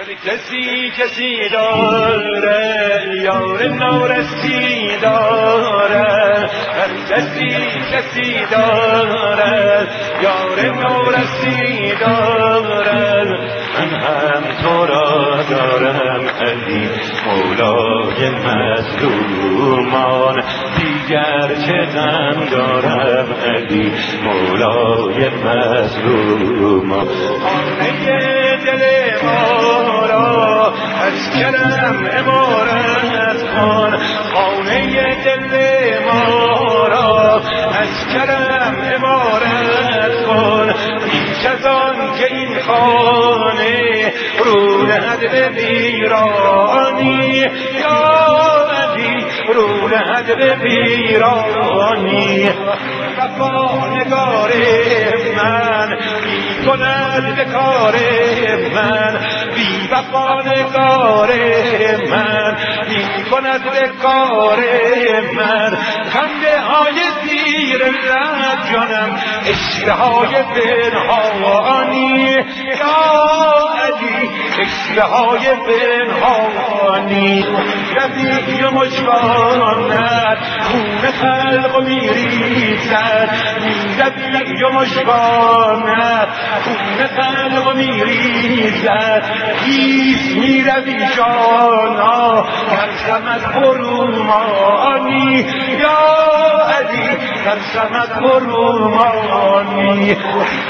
کسی کسی داره یار نارسی داره. هر کسی کسی داره یار نارسی داره. من هم تو را دارم علی مولای مظلومان. دیگر چه غم دارم علی مولای مظلومان. خانه دل ما کرم عبارت کن خانه دل ما را. از کرم عبارت کن بیش از آن که این خانه رو نهد به ویرانی. یا علی رو نهد به ویرانی. وفا من می کند به کار من. وفا من می کند به کار من. خنده های زیر لب جانم عشقه های پنهانی یا عشقه های پنهانی. رفیق مشکانت خون خلق میریزد. و مشکانت خون خلق میریزد. هیچ می‌روی جانا ترسم از برومانی ترسم از برومانی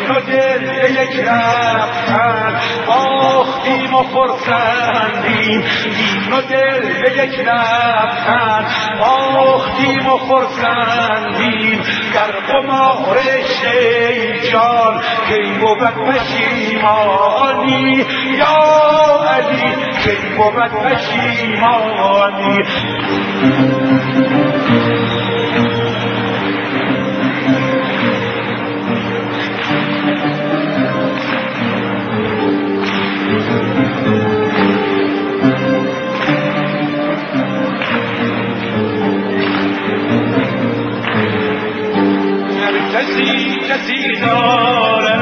تو دل یک رفتن آختیم و خرسندیم. این و دل به یک لبخند آختیم و خرسندیم. در قمار شیجان کی بود پشیمانی؟ یا علی کی بود پشیمانی؟ کسی کسی داره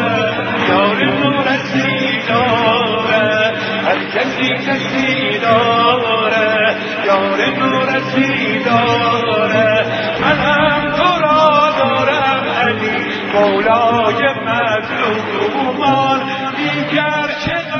یار مورسی داره. هر کسی کسی داره یار مورسی داره. من هم تو را دارم علی مولای مظلومان دیگر چه